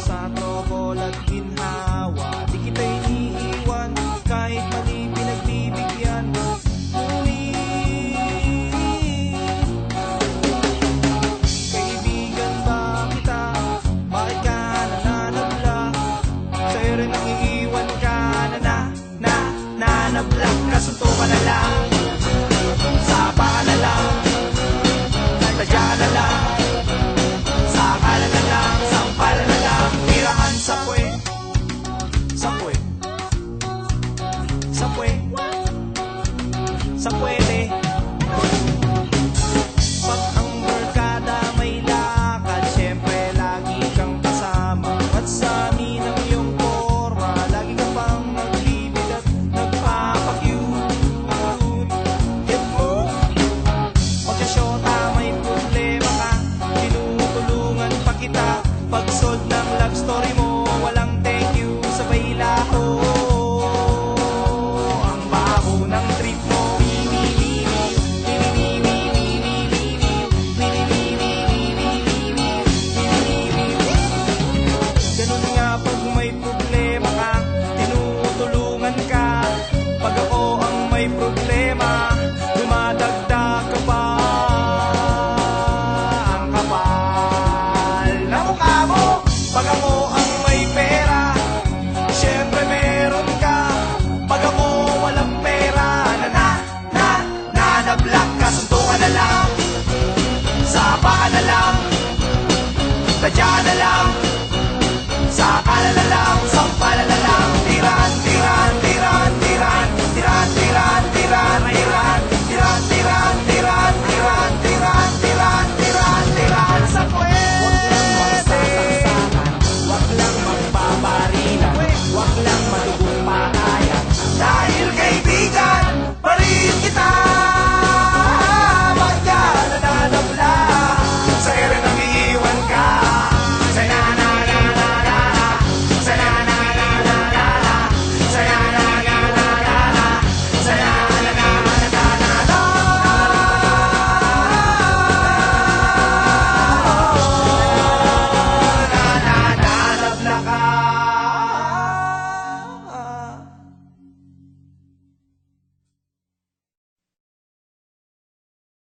sa tropo at ginhawa Di kita iniiwan kahit mali pinagbibigyan Uli Kaibigan ba kita? Bakit ka nananabla? Sa'yo rin iiwan ka na na na nanabla Kasunto ka na lang somewhere